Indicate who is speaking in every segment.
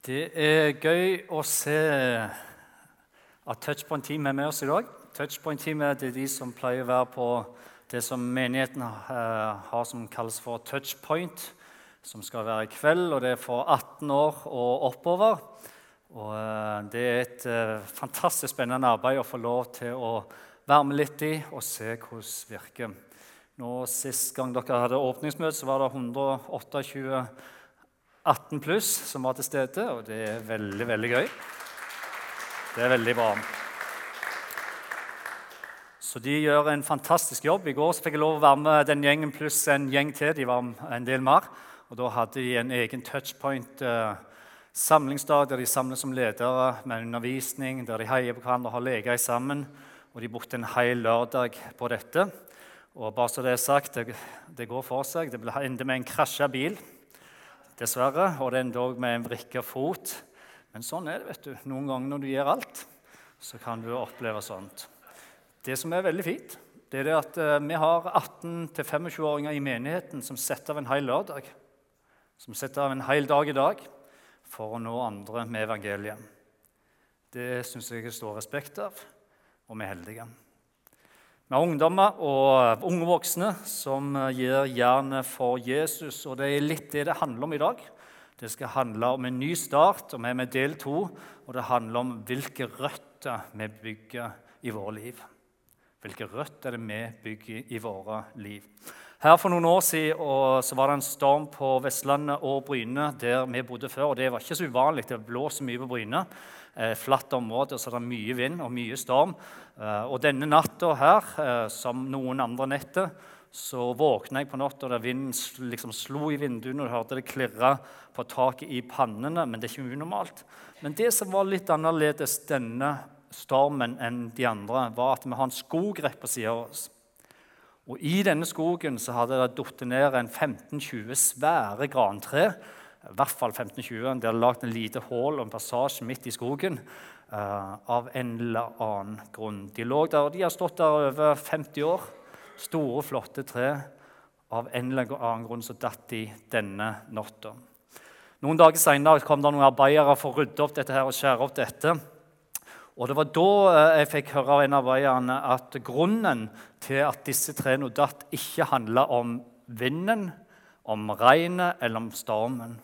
Speaker 1: Det er gøy å se at Touchpoint-team er med oss i dag. Touchpoint-teamet er de som pleier å være på det som menigheten eh, har som kalles for Touchpoint, som skal være i kveld. og Det er for 18 år og oppover. Og eh, Det er et eh, fantastisk spennende arbeid å få lov til å være med litt i og se hvordan det virker. Nå, Sist gang dere hadde åpningsmøte, så var det 128 18 pluss som var til stede, og det er veldig, veldig gøy. Det er veldig bra. Så de gjør en fantastisk jobb. I går fikk jeg lov å være med den gjengen pluss en gjeng til. De var en del mer. Og Da hadde de en egen touchpoint. Eh, samlingsdag der de samles som ledere med undervisning, der de heier på hverandre og har leker sammen. Og De brukte en hel lørdag på dette. Og bare så Det er sagt, det, det går for seg. Det endte med en krasja bil dessverre. Og det er endog med en vrikka fot. Men sånn er det. vet du. Noen ganger når du gjør alt, så kan du oppleve sånt. Det som er veldig fint, det er det at eh, vi har 18-25-åringer i menigheten som setter av en hel lørdag. Som setter av en hel dag i dag for å nå andre med evangeliet. Det syns jeg er stor respekt av, og vi er heldige. Vi har ungdommer og unge voksne som gir jernet for Jesus. og Det er litt det det handler om i dag. Det skal handle om en ny start, og vi er med del to. Og det handler om hvilke røtter vi bygger i våre liv. Hvilke røtter er det vi bygger i våre liv? Her For noen år siden så var det en storm på Vestlandet og Bryne, der vi bodde før. og Det var ikke så uvanlig. Det blåser mye på Bryne eh, flatt område, så det er mye vind og mye storm. Eh, og denne natta her, eh, som noen andre netter, så våkna jeg på natta da vinden liksom slo i vinduene, og du hørte det klirre på taket i pannene. Men det er ikke unormalt. Men det som var litt annerledes denne stormen enn de andre, var at vi har en skog rett på sida av oss. Og I denne skogen så hadde det falt ned en 15-20 svære grantre i hvert fall 15-20. De hadde lagd en lite hull og en passasje midt i skogen av en eller annen grunn. De, lå der, de har stått der over 50 år. Store, flotte tre. Av en eller annen grunn så datt de denne natta. Noen dager senere kom det noen arbeidere for å rydde opp dette her og skjære opp dette. Og Det var da eh, jeg fikk høre av en av arbeiderne at grunnen til at disse trærne datt, ikke handla om vinden, om regnet eller om stormen.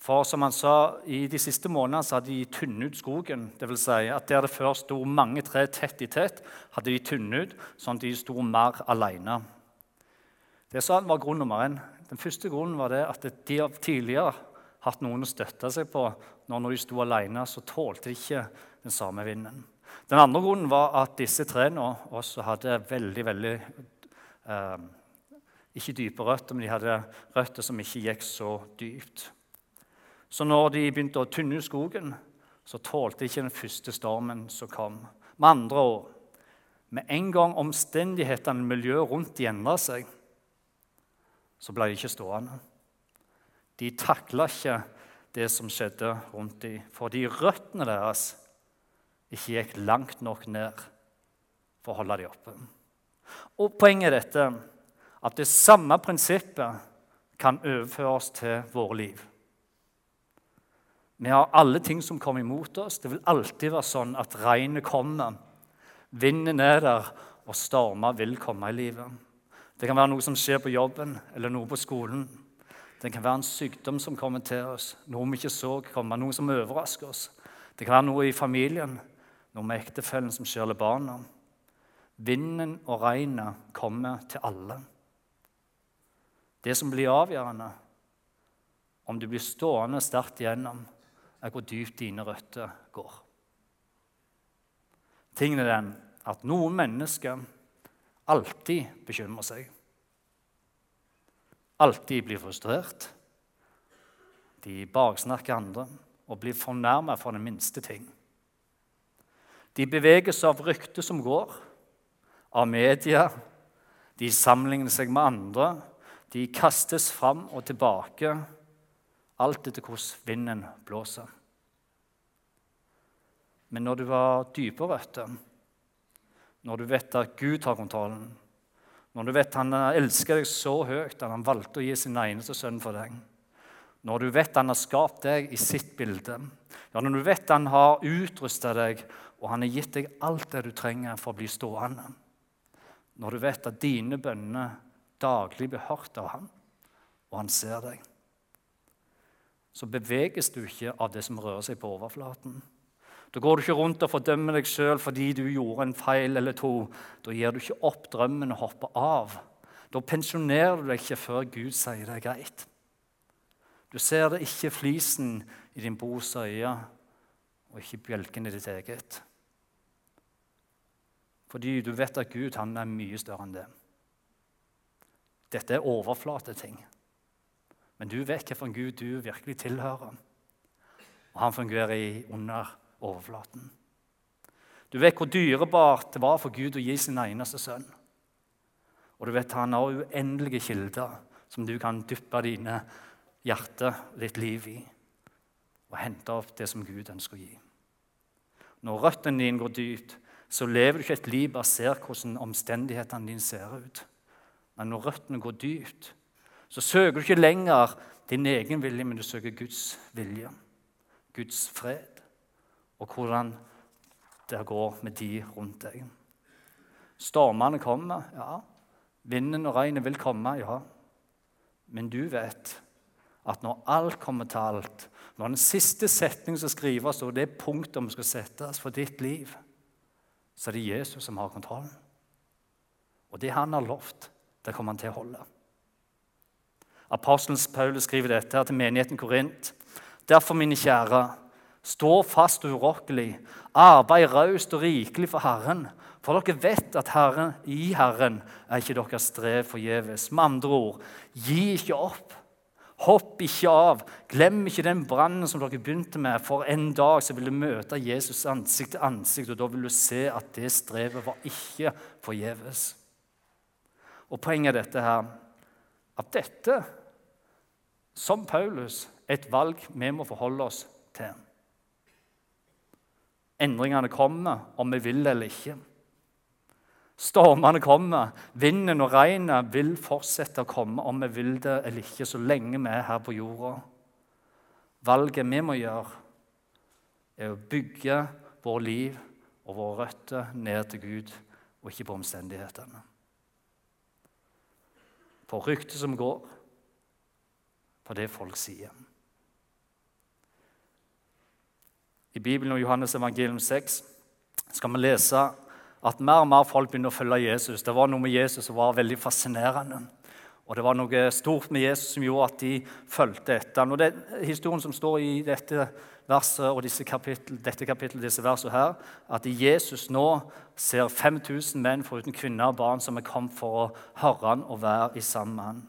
Speaker 1: For som han sa, i de siste månedene så hadde de tynnet ut skogen. Det vil si at Der det før sto mange tre tett i tett, hadde de tynnet ut, sånn at de sto mer alene. Det sa han var grunn nummer én. Den første grunnen var det at de tidligere hatt noen å støtte seg på. Når de sto alene, så tålte de ikke den samme vinden. Den andre grunnen var at disse trærne også hadde veldig, veldig eh, Ikke dype røtter, men de hadde røtter som ikke gikk så dypt. Så når de begynte å tynne ut skogen, så tålte ikke den første stormen som kom. Med andre ord med en gang omstendighetene og miljøet rundt de endra seg, så ble de ikke stående. De takla ikke det som skjedde rundt dem, fordi røttene deres ikke gikk langt nok ned for å holde dem oppe. Og Poenget er dette at det samme prinsippet kan overføres til våre liv. Vi har alle ting som kommer imot oss. Det vil alltid være sånn at regnet kommer. Vinden er der, og stormer vil komme i livet. Det kan være noe som skjer på jobben eller noe på skolen. Det kan være en sykdom som kommer til oss, noe vi ikke så komme, noe som overrasker oss. Det kan være noe i familien, noe med ektefellen som skjer, eller barna. Vinden og regnet kommer til alle. Det som blir avgjørende, om du blir stående sterkt igjennom, er hvor dypt dine røtter går. Tingen er den at noen mennesker alltid bekymrer seg. Alltid blir frustrert. De baksnakker andre og blir fornærmet for den minste ting. De beveges av ryktet som går, av media. De sammenligner seg med andre. De kastes fram og tilbake alt etter hvordan vinden blåser. Men når du har dype røtter, når du vet at Gud har kontrollen, når du vet han elsker deg så høyt at han valgte å gi sin eneste sønn for deg, Når du vet han har skapt deg i sitt bilde, ja, når du vet han har utrusta deg og han har gitt deg alt det du trenger for å bli stående, når du vet at dine bønner daglig blir hørt av han, og han ser deg, så beveges du ikke av det som rører seg på overflaten. Da går du ikke rundt og fordømmer deg sjøl fordi du gjorde en feil eller to. Da gir du ikke opp drømmen og hopper av. Da pensjonerer du deg ikke før Gud sier det er greit. Du ser det ikke flisen i din brors øye og ikke bjelken i ditt eget. Fordi du vet at Gud han er mye større enn det. Dette er overflateting. Men du vet hvilken Gud du virkelig tilhører. Og han fungerer i under overflaten. Du vet hvor dyrebart det var for Gud å gi sin eneste sønn. Og du vet han har uendelige kilder som du kan dyppe dine hjerte og ditt liv i. Og hente opp det som Gud ønsker å gi. Når røttene dine går dypt, så lever du ikke et liv basert på hvordan omstendighetene dine ser ut. Men når røttene går dypt, så søker du ikke lenger din egen vilje, men du søker Guds vilje, Guds fred, og hvordan det går med de rundt deg. Stormene kommer, ja. Vinden og regnet vil komme, ja. Men du vet at når alt kommer til alt, når den siste setningen skal skrives, og det punktet som skal settes for ditt liv, så er det Jesus som har kontrollen. Og det han har lovt, det kommer han til å holde. Apostelen Paulus skriver dette her til menigheten Korint. Derfor, mine kjære, stå fast og urokkelig, arbeid raust og rikelig for Herren. For dere vet at Herren, i Herren er ikke deres strev forgjeves. Med andre ord, gi ikke opp. Hopp ikke av. Glem ikke den brannen som dere begynte med. For en dag så vil du møte Jesus ansikt til ansikt, og da vil du se at det strevet var ikke forgjeves. Og Poenget er dette her, at dette, som Paulus, et valg vi må forholde oss til. Endringene kommer om vi vil eller ikke. Stormene kommer, vinden og regnet vil fortsette å komme om vi vil det eller ikke, så lenge vi er her på jorda. Valget vi må gjøre, er å bygge vår liv og våre røtter ned til Gud, og ikke på omstendighetene. På ryktet som går, på det folk sier. I Bibelen og Johannes evangelium 6 skal vi lese at mer og mer folk begynner å følge Jesus. Det var noe med Jesus som var veldig fascinerende. Og det var noe stort med Jesus som gjorde at de fulgte etter ham. Det historien som står i dette verset og disse kapittel, dette kapittelet, disse versene her, at Jesus nå ser 5000 menn foruten kvinner og barn som er kommet for å høre han og være i sammen med han.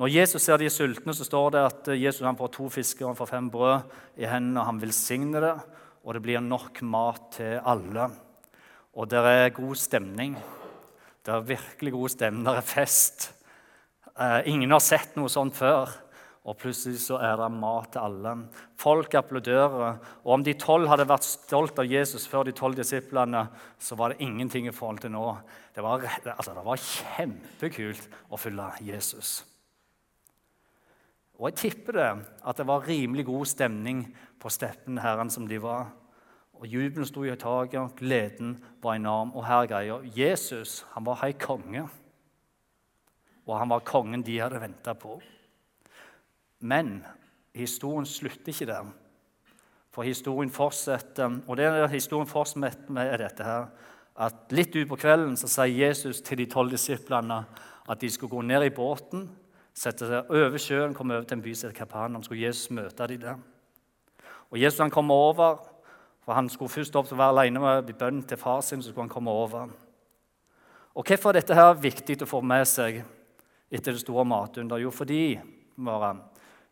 Speaker 1: Når Jesus ser de sultne, så står det at Jesus han får to fisker og han fem brød i hendene. og Han velsigner det, og det blir nok mat til alle. Og det er god stemning. Det er virkelig god stemning. Det er fest. Eh, ingen har sett noe sånt før. Og plutselig så er det mat til alle. Folk applauderer. Og om de tolv hadde vært stolt av Jesus før de tolv disiplene, så var det ingenting i forhold til nå. Det var, altså, det var kjempekult å følge Jesus. Og jeg tipper det at det var rimelig god stemning på steppen herren som de var. Og Jubelen sto i taket, og gleden var enorm. Og her greier Jesus han var hei konge, og han var kongen de hadde venta på. Men historien slutter ikke der. For historien fortsetter, og det er historien fortsetter med dette her, at Litt utpå kvelden så sier Jesus til de tolv disiplene at de skulle gå ned i båten, sette seg over sjøen, komme over til en by som heter Kapernaum. Skulle Jesus møte dem der. Og Jesus han kommer over, for Han skulle først opp til å være alene med bønn til far sin, så skulle han komme over. Og Hvorfor er dette her viktig å få med seg etter det store matunder? Jo, fordi bare,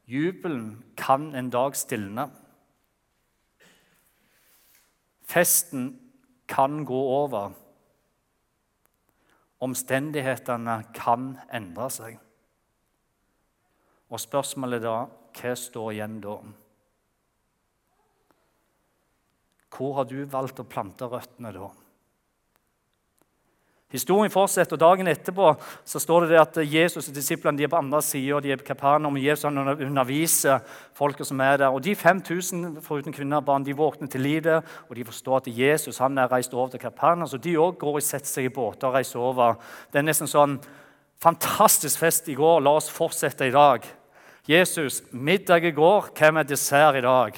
Speaker 1: jubelen kan en dag stilne. Festen kan gå over. Omstendighetene kan endre seg. Og spørsmålet da hva står igjen da? Hvor har du valgt å plante røttene da? Historien fortsetter, og Dagen etterpå så står det at Jesus og disiplene de er på andre sida. De er på Kapernaum, og Jesus underviser folket som er der. Og De 5000 foruten kvinner og barn de våkner til livet, og de forstår at Jesus han er reist over til Kapernaum. Så de òg går og setter seg i båter og reiser over. Det er nesten sånn fantastisk fest i går. La oss fortsette i dag. Jesus, middag i går. Hvem er dessert i dag?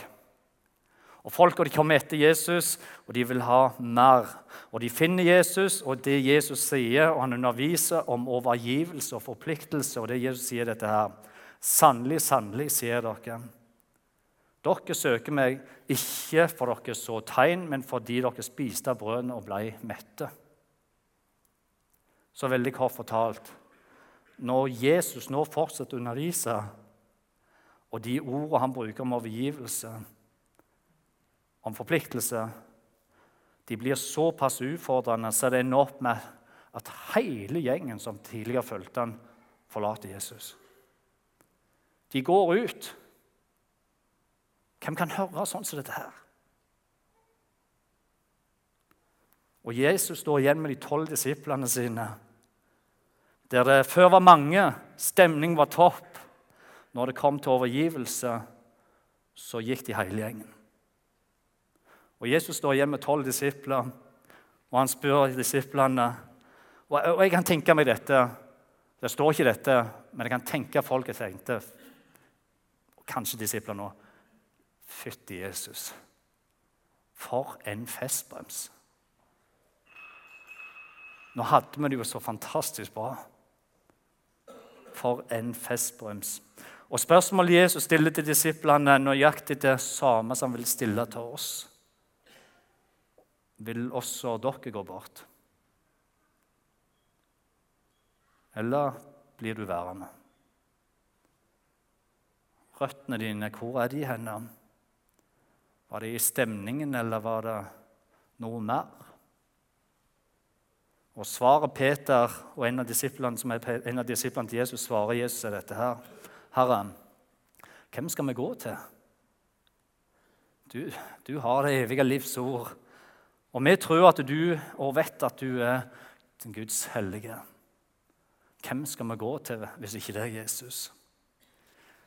Speaker 1: Og Folka kommer etter Jesus, og de vil ha mer. Og De finner Jesus og det Jesus sier, og han underviser om overgivelse og forpliktelse. og det Jesus sier dette her. Sannelig, sannelig, sier dere. Dere søker meg ikke for dere så tegn, men fordi dere spiste av brødene og ble mette. Så veldig kort fortalt Når Jesus nå fortsetter å undervise, og de ordene han bruker om overgivelse om forpliktelse, de blir såpass utfordrende så det ender opp med at hele gjengen som tidligere fulgte han, forlater Jesus. De går ut. Hvem kan høre sånn som dette her? Og Jesus står igjen med de tolv disiplene sine, der det før var mange, stemning var topp. Når det kom til overgivelse, så gikk de hele gjengen. Og Jesus står igjen med tolv disipler, og han spør disiplene Og jeg kan tenke meg dette Det står ikke dette, men jeg kan tenke folket tenkte Kanskje disipler nå Fytti Jesus. For en festbrems. Nå hadde vi det jo så fantastisk bra. For en festbrems. Og Spørsmålet Jesus stiller til disiplene, er nøyaktig det samme som han vil stille til oss vil også dere gå bort? Eller blir du værende? Røttene dine, hvor er de henne? Var det i stemningen, eller var det noe mer? Og svaret Peter og en av disiplene, som er en av disiplene til Jesus svarer Jesus er dette her. Herre, hvem skal vi gå til? Du, du har det evige livs ord. Og vi tror at du og vet at du er den Guds hellige. Hvem skal vi gå til hvis ikke det er Jesus?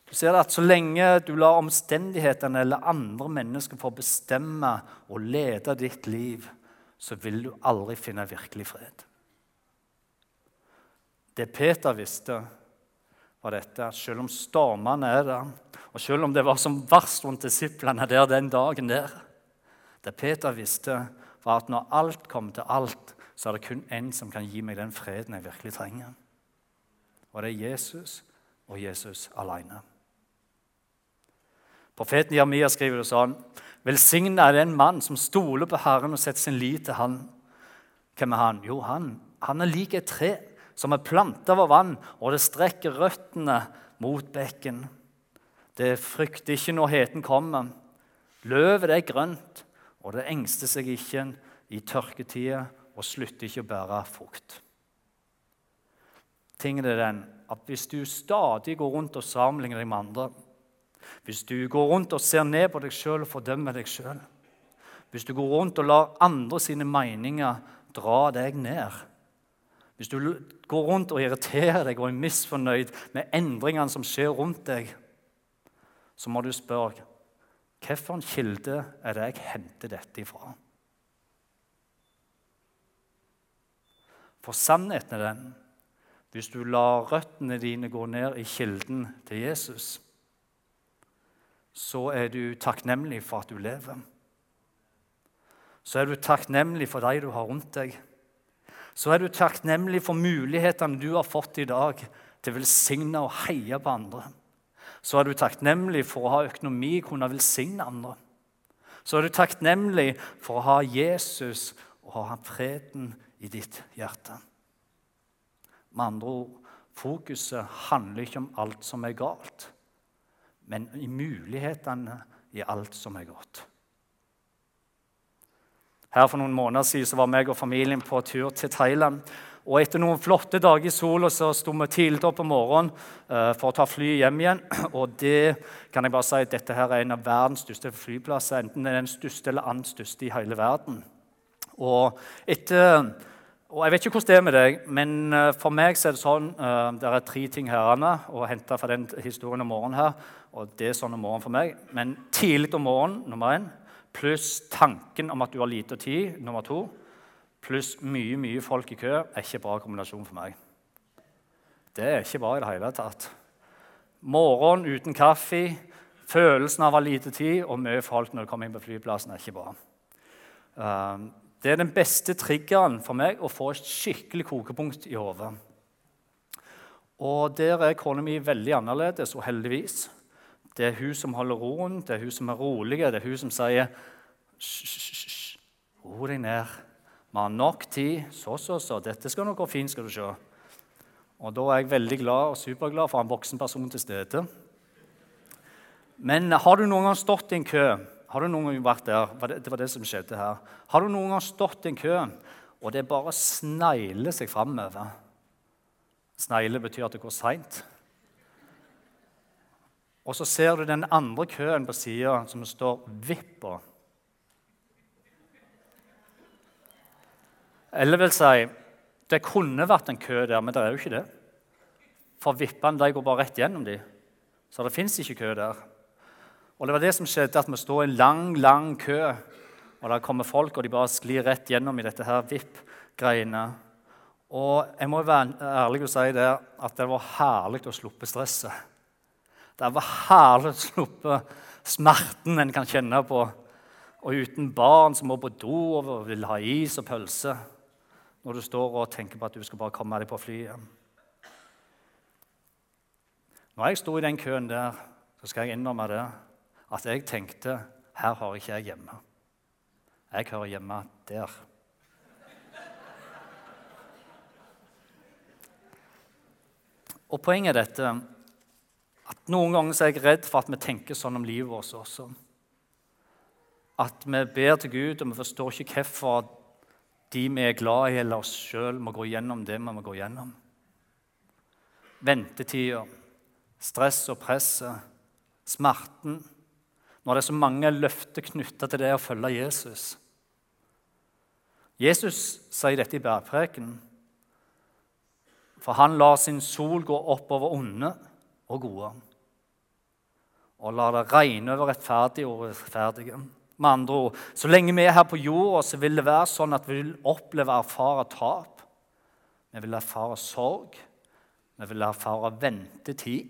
Speaker 1: Du ser at Så lenge du lar omstendighetene eller andre mennesker få bestemme og lede ditt liv, så vil du aldri finne virkelig fred. Det Peter visste, var dette at selv om stormene er der, og selv om det var som verst rundt disiplene der den dagen der Det Peter visste, var at når alt kommer til alt, så er det kun én som kan gi meg den freden jeg virkelig trenger. Og det er Jesus og Jesus alene. Profeten Jeremia skriver det sånn.: Velsigna er den mann som stoler på Herren og setter sin lit til Han. Hvem er han? Jo, han, han er lik et tre som er planta over vann, og det strekker røttene mot bekken. Det frykter ikke når heten kommer. Løvet er grønt, og det engster seg ikke i tørketida og slutter ikke å bære frukt. Tingen er den at Hvis du stadig går rundt og sammenligner deg med andre, hvis du går rundt og ser ned på deg sjøl og fordømmer deg sjøl, hvis du går rundt og lar andre sine meninger dra deg ned, hvis du går rundt og irriterer deg og er misfornøyd med endringene som skjer rundt deg, så må du spørre Hvilken kilde er det jeg henter dette ifra? For sannheten er den hvis du lar røttene dine gå ned i kilden til Jesus, så er du takknemlig for at du lever. Så er du takknemlig for de du har rundt deg. Så er du takknemlig for mulighetene du har fått i dag til å velsigne og heie på andre så er du takknemlig for å ha økonomi, kunne velsigne andre. Så er du takknemlig for å ha Jesus og ha freden i ditt hjerte. Med andre ord fokuset handler ikke om alt som er galt, men i mulighetene i alt som er godt. Her For noen måneder siden var meg og familien på tur til Thailand. Og etter noen flotte dager i sola så sto vi tidlig opp om morgenen uh, for å ta fly hjem igjen. Og det kan jeg bare si at dette her er en av verdens største flyplasser. Enten det er den største eller annen største i hele verden. Og etter Og Jeg vet ikke hvordan det er med deg, men eh, for meg så er det sånn uh, Det er tre ting herrene å hente fra den historien om morgenen her. og det er sånn om morgenen for meg. Men tidlig om morgenen, nummer én, pluss tanken om at du har lite tid, nummer to, pluss mye mye folk i kø, er ikke bra kombinasjon for meg. Det er ikke bra i det hele tatt. Morgen uten kaffe, følelsen av å ha lite tid og mye folk når du kommer inn på flyplassen, er ikke bra. Uh, det er den beste triggeren for meg å få et skikkelig kokepunkt i hodet. Og der er kona mi veldig annerledes, og heldigvis. Det er hun som holder roen, det er hun som er rolig, det er hun som sier ro deg ned. Vi har nok tid. Så, så, så. Dette skal nok gå fint, skal du se. Og da er jeg veldig glad og superglad for en voksen person til stede. Men har du noen gang stått i en kø har du noen gang vært der? Det var det som skjedde her. Har du noen gang stått i en kø, og det bare snegler seg framover? Snegle betyr at det går seint. Og så ser du den andre køen på sida som står 'vipp' på. Eller vil si det kunne vært en kø der, men det er jo ikke det. For vippene går bare rett gjennom dem. Så det fins ikke kø der. Og det var det som skjedde, at vi står i en lang, lang kø. Og der kommer folk, og de bare sklir rett gjennom i dette her VIP-greiene. Og jeg må være ærlig og si det, at det var herlig å sluppe stresset. Det var herlig å sluppe smerten en kan kjenne på. Og uten barn som må på do og vil ha is og pølse. Når du står og tenker på at du skal bare komme deg på flyet. Når jeg sto i den køen der, så skal jeg innrømme det at jeg tenkte her har ikke jeg hjemme. Jeg hører hjemme der. Og Poenget er dette at noen ganger er jeg redd for at vi tenker sånn om livet vårt også. At vi ber til Gud, og vi forstår ikke hvorfor de vi er glad i, eller oss sjøl, må gå gjennom det vi må gå gjennom. Ventetida, stress og presset, smerten når det er så mange løfter knytta til det å følge Jesus. Jesus sier dette i bærpreken. For han lar sin sol gå opp over onde og gode. Og la det regne over rettferdige og rettferdige. Med andre ord, Så lenge vi er her på jorda, så vil det være sånn at vi vil oppleve og erfare tap. Vi vil erfare sorg, vi vil erfare ventetid,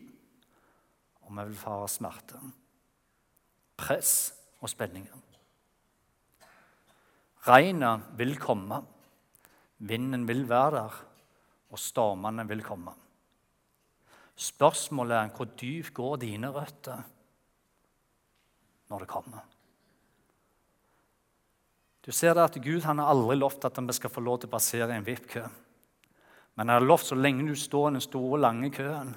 Speaker 1: og vi vil erfare smerte press og spenninger. Regnet vil komme, vinden vil være der, og stormene vil komme. Spørsmålet er hvor dypt går dine røtter når det kommer. Du ser det at Gud han har aldri lovt at vi skal få lov til å passere en VIP-kø. Men han har lovt så lenge du står i den store, lange køen,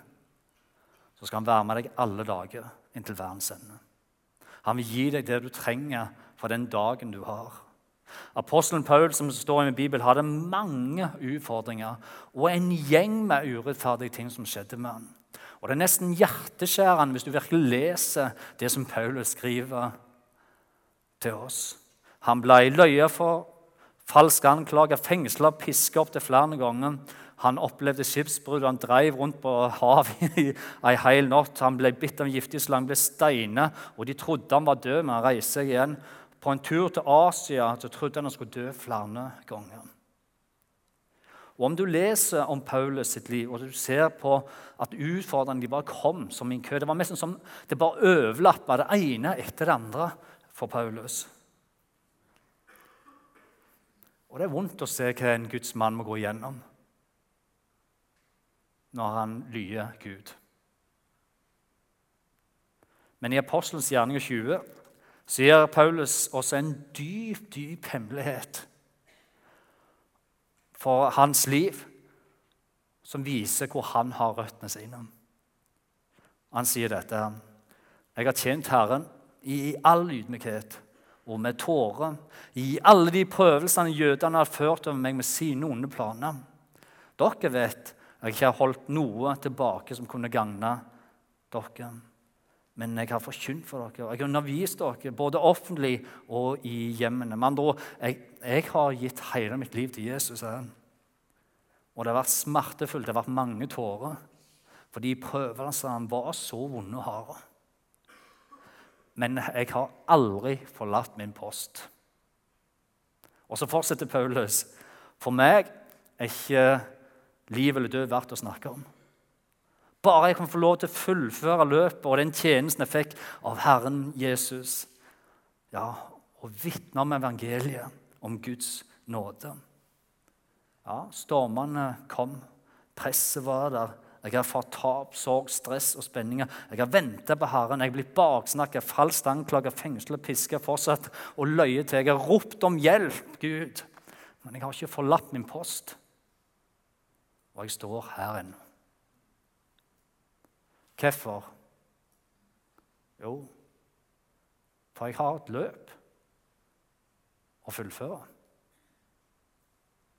Speaker 1: så skal han være med deg alle dager inntil verdens ende. Han vil gi deg det du trenger for den dagen du har. Apostelen Paul som står i Bibelen, hadde mange utfordringer og en gjeng med urettferdige ting som skjedde med ham. Og Det er nesten hjerteskjærende hvis du virkelig leser det som Paulus skriver til oss. Han ble løyet for, falsk anklaget, fengsla, opp til flere ganger. Han opplevde skipsbrudd, han drev rundt på havet i ei hel natt. Han ble bitt av en giftig slange, ble steinet, og de trodde han var død, men han reiste igjen. På en tur til Asia så trodde han han skulle dø flere ganger. Og Om du leser om Paulus sitt liv, og du ser på at utfordringene bare kom som en kø Det var nesten som det bare overlappa det ene etter det andre for Paulus. Og Det er vondt å se hva en Guds mann må gå igjennom når han lyer Gud. Men i Apostelens gjerninger 20 sier Paulus også en dyp, dyp hemmelighet for hans liv, som viser hvor han har røttene sine. Han sier dette. Jeg har tjent Herren i all ydmykhet og med tårer, i alle de prøvelsene jødene har ført over meg med sine onde planer. Dere vet jeg ikke har holdt noe tilbake som kunne gagne dere. Men jeg har forkynt for dere, og jeg har undervist dere både offentlig og i hjemmene. Men da, jeg, jeg, har gitt hele mitt liv til Jesus. Og det har vært smertefullt, det har vært mange tårer. Fordi prøvelsene var så vonde og harde. Men jeg har aldri forlatt min post. Og så fortsetter Paulus. For meg er ikke liv eller død verdt å snakke om. Bare jeg kan få lov til å fullføre løpet og den tjenesten jeg fikk av Herren Jesus. Ja, Og vitne om evangeliet, om Guds nåde. Ja, Stormene kom, presset var der. Jeg har fått tap, sorg, stress og spenninger. Jeg har venta på Herren. Jeg er blitt baksnakket, falskt anklaga, fengsla, piska fortsatt og løyet til. Jeg har ropt om hjelp, Gud. Men jeg har ikke forlatt min post. Og jeg står her ennå. Hvorfor? Jo, for jeg har et løp å fullføre.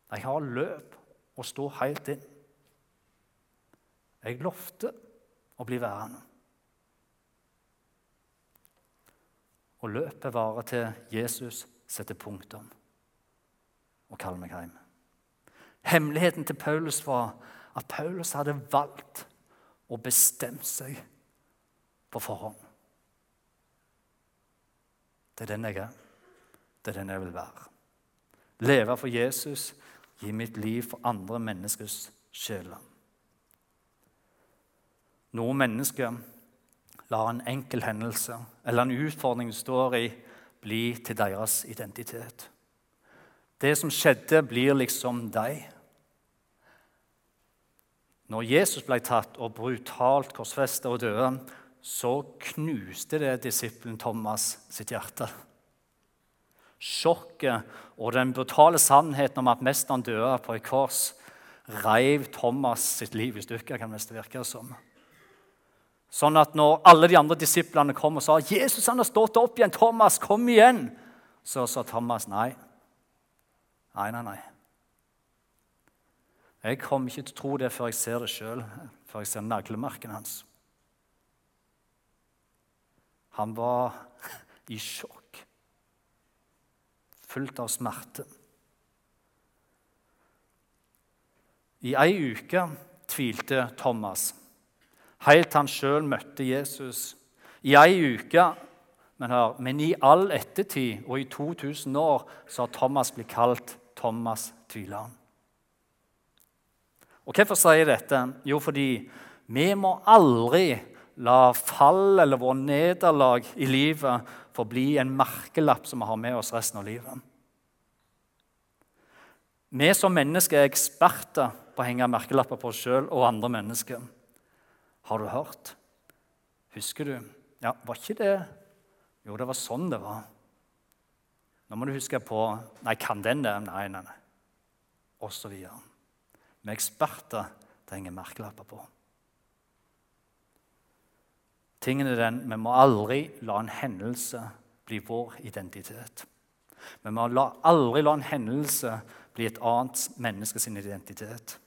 Speaker 1: Jeg har løp å stå helt inn. Jeg lovte å bli værende. Og løpet varer til Jesus setter punktum og kaller meg hjem. Hemmeligheten til Paulus var at Paulus hadde valgt og bestemt seg på forhånd. Det er den jeg er. Det er den jeg vil være. Leve for Jesus, gi mitt liv for andre menneskers sjeler. Noen mennesker lar en enkel hendelse eller en utfordring du står i, bli til deres identitet. Det som skjedde, blir liksom deg. Når Jesus ble tatt og brutalt korsfesta og døde, så knuste det disippelen Thomas sitt hjerte. Sjokket og den brutale sannheten om at mesteren døde på et kors, reiv Thomas sitt liv i stykker, kan det virke som. Sånn at når alle de andre disiplene kom og sa 'Jesus han har stått opp igjen, Thomas, kom igjen', så sa Thomas nei. Nei, nei, nei. Jeg kommer ikke til å tro det før jeg ser det sjøl, før jeg ser naglemarken hans. Han var i sjokk, fullt av smerte. I ei uke tvilte Thomas helt han sjøl møtte Jesus. I ei uke, men, her, men i all ettertid og i 2000 år så har Thomas blitt kalt Thomas tvileren. Og Hvorfor sier jeg dette? Jo, fordi vi må aldri la fall eller vår nederlag i livet forbli bli en merkelapp som vi har med oss resten av livet. Vi som mennesker er eksperter på å henge merkelapper på oss sjøl og andre mennesker. Har du hørt? Husker du? Ja, var ikke det Jo, det var sånn det var. Nå må du huske på Nei, kan den det? Nei, nei, nei. Og så videre. Er eksperter det henger merkelapper på. Tingen er den, Vi må aldri la en hendelse bli vår identitet. Vi må aldri la en hendelse bli et annet menneskes identitet.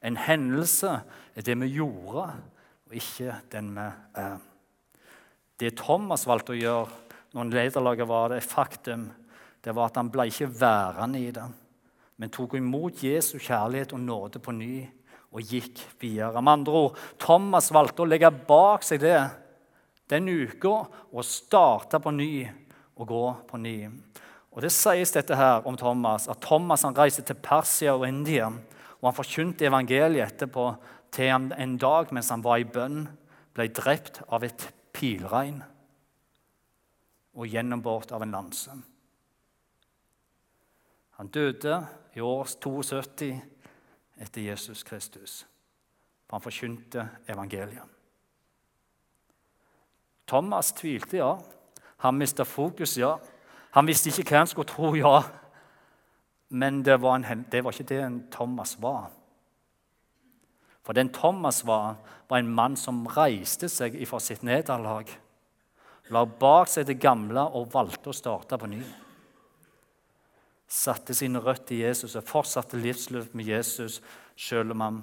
Speaker 1: En hendelse er det vi gjorde, og ikke den vi er. Det Thomas valgte å gjøre når nederlaget var det faktum, det var at han ble ikke værende i det, men tok imot Jesu kjærlighet og nåde på ny og gikk videre. Med andre ord, Thomas valgte å legge bak seg det den uka og starte på ny og gå på ny. Og Det sies dette her om Thomas, at Thomas han reiste til Persia og India og han forkynte evangeliet etterpå til ham en dag mens han var i bønn, ble drept av et pilregn og gjennombåret av en lanse. Han døde i år 72 etter Jesus Kristus. For han forkynte evangeliet. Thomas tvilte, ja. Han mista fokus, ja. Han visste ikke hva han skulle tro, ja. Men det var, en, det var, ikke det en Thomas var. For den Thomas var, var en mann som reiste seg fra sitt nederlag. La bak seg det gamle og valgte å starte på ny. Satte sine røtter i Jesus og fortsatte livsløpet med Jesus selv om han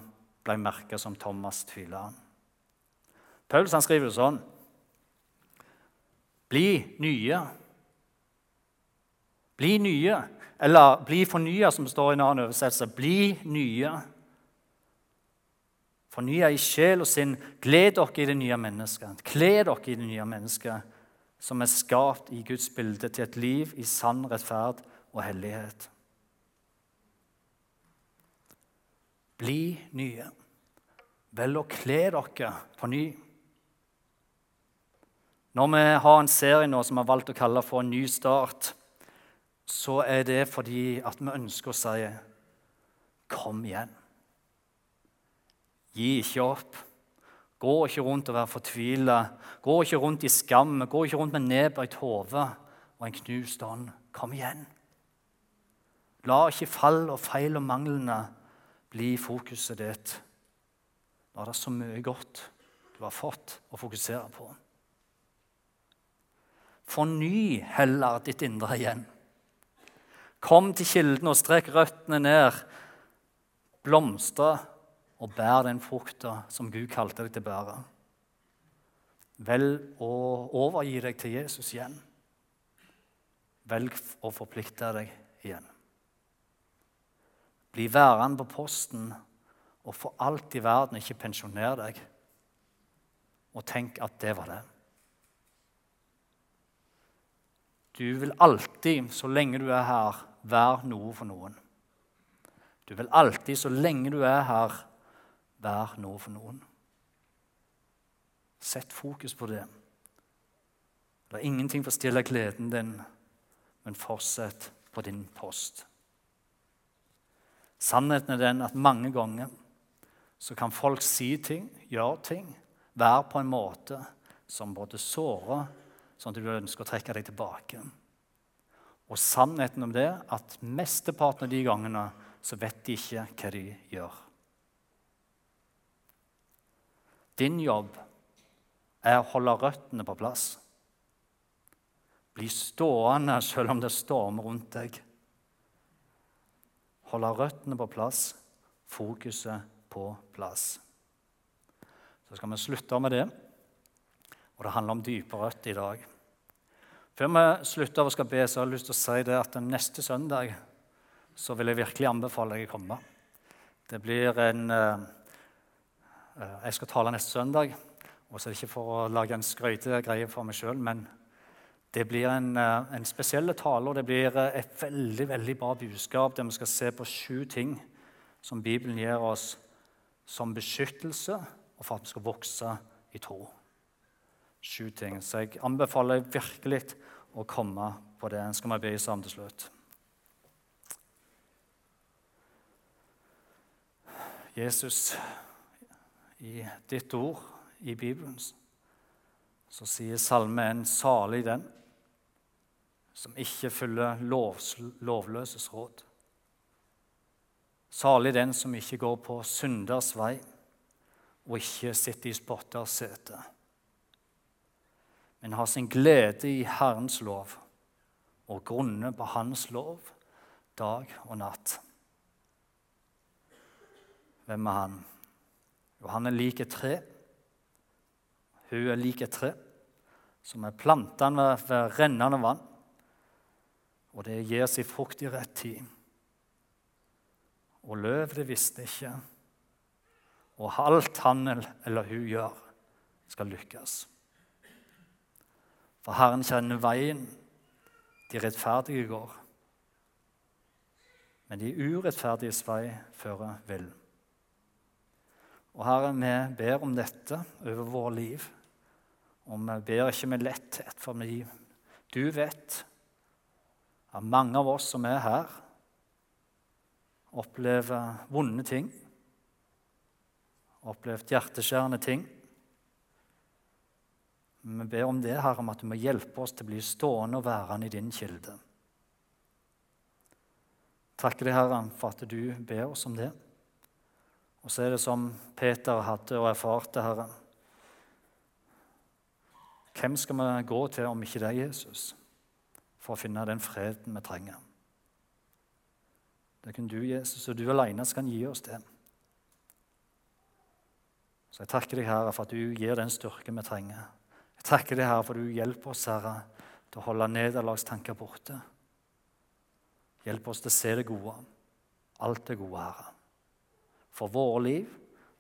Speaker 1: ble merka som Thomas tvileren. Paulus han skriver det sånn Bli nye Bli nye, eller bli fornya, som står i en annen oversettelse. Bli nye. Fornya i sjel og sinn. Gled dere i det nye mennesket. Kle dere i det nye mennesket som er skapt i Guds bilde til et liv i sann rettferd og hellighet. Bli nye. Vel å kle dere på ny. Når vi har en serie nå som vi har valgt å kalle for En ny start, så er det fordi at vi ønsker å si Kom igjen. Gi ikke opp. Gå ikke rundt og vær fortvila. Gå ikke rundt i skam. Gå ikke rundt med nedbøyd hode og en knust ånd. Kom igjen. La ikke fall og feil og manglene bli fokuset ditt. Nå er det så mye godt du har fått å fokusere på. Forny heller ditt indre igjen. Kom til kilden og strek røttene ned. Blomstre og bær den frukta som Gud kalte deg til å bære. Velg å overgi deg til Jesus igjen. Velg å forplikte deg igjen. Bli værende på posten og for alt i verden ikke pensjoner deg. Og tenk at det var det. Du vil alltid, så lenge du er her, være noe for noen. Du vil alltid, så lenge du er her, være noe for noen. Sett fokus på det. Er ingenting for å stjele gleden din, men fortsett på din post. Sannheten er den at mange ganger så kan folk si ting, gjøre ting, være på en måte som både sårer, sånn at du ønsker å trekke deg tilbake. Og sannheten om det er at mesteparten av de gangene så vet de ikke hva de gjør. Din jobb er å holde røttene på plass. Bli stående selv om det stormer rundt deg. Holde røttene på plass, fokuset på plass. Så skal vi slutte med det, og det handler om dype røtter i dag. Før vi slutter og skal be, så har jeg lyst til å si det at neste søndag så vil jeg virkelig anbefale deg å komme. Det blir en eh, Jeg skal tale neste søndag. Og så er det ikke for å lage en skrytegreie for meg sjøl, men det blir en, eh, en spesiell tale, og det blir eh, et veldig veldig bra budskap der vi skal se på sju ting som Bibelen gir oss som beskyttelse, og for at vi skal vokse i tro sju ting. Så jeg anbefaler virkelig å komme på det. skal vi be sammen til slutt. Jesus, i ditt ord i Bibelen så sier Salme en salig den som ikke følger lov, lovløses råd. Salig den som ikke går på synders vei og ikke sitter i spotters sete men har sin glede i Herrens lov og grunner på Hans lov dag og natt. Hvem er han? Jo, han er lik et tre. Hun er lik et tre som er planta ved rennende vann, og det gir sin frukt i rett tid. Og løv, det visste ikke, og alt han eller hun gjør, skal lykkes. For Herren kjenner veien de rettferdige går. Men de urettferdiges vei fører vill. Og Herre, vi ber om dette over våre liv. Og vi ber ikke med letthet, for vi, du vet at mange av oss som er her, opplever vonde ting. Opplevd hjerteskjærende ting. Vi ber om det, Herre, om at du må hjelpe oss til å bli stående og værende i din kilde. Takker deg, Herre, for at du ber oss om det. Og så er det som Peter hadde og erfarte, Herre. Hvem skal vi gå til om ikke det er Jesus, for å finne den freden vi trenger? Det er kun du, Jesus, og du alene kan gi oss det. Så jeg takker deg, Herre, for at du gir den styrke vi trenger. Jeg takker deg, Herre, for at du hjelper oss, Herre, til å holde nederlagstanker borte. Hjelp oss til å se det gode. Alt det gode, Herre. For våre liv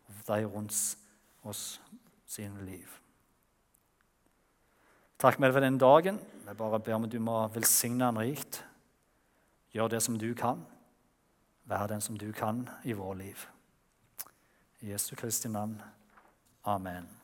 Speaker 1: og for de rundt oss sine liv. Takk med deg for den dagen. Jeg bare ber om at du må velsigne den rikt. Gjør det som du kan. Vær den som du kan i vår liv. I Jesu Kristi navn. Amen.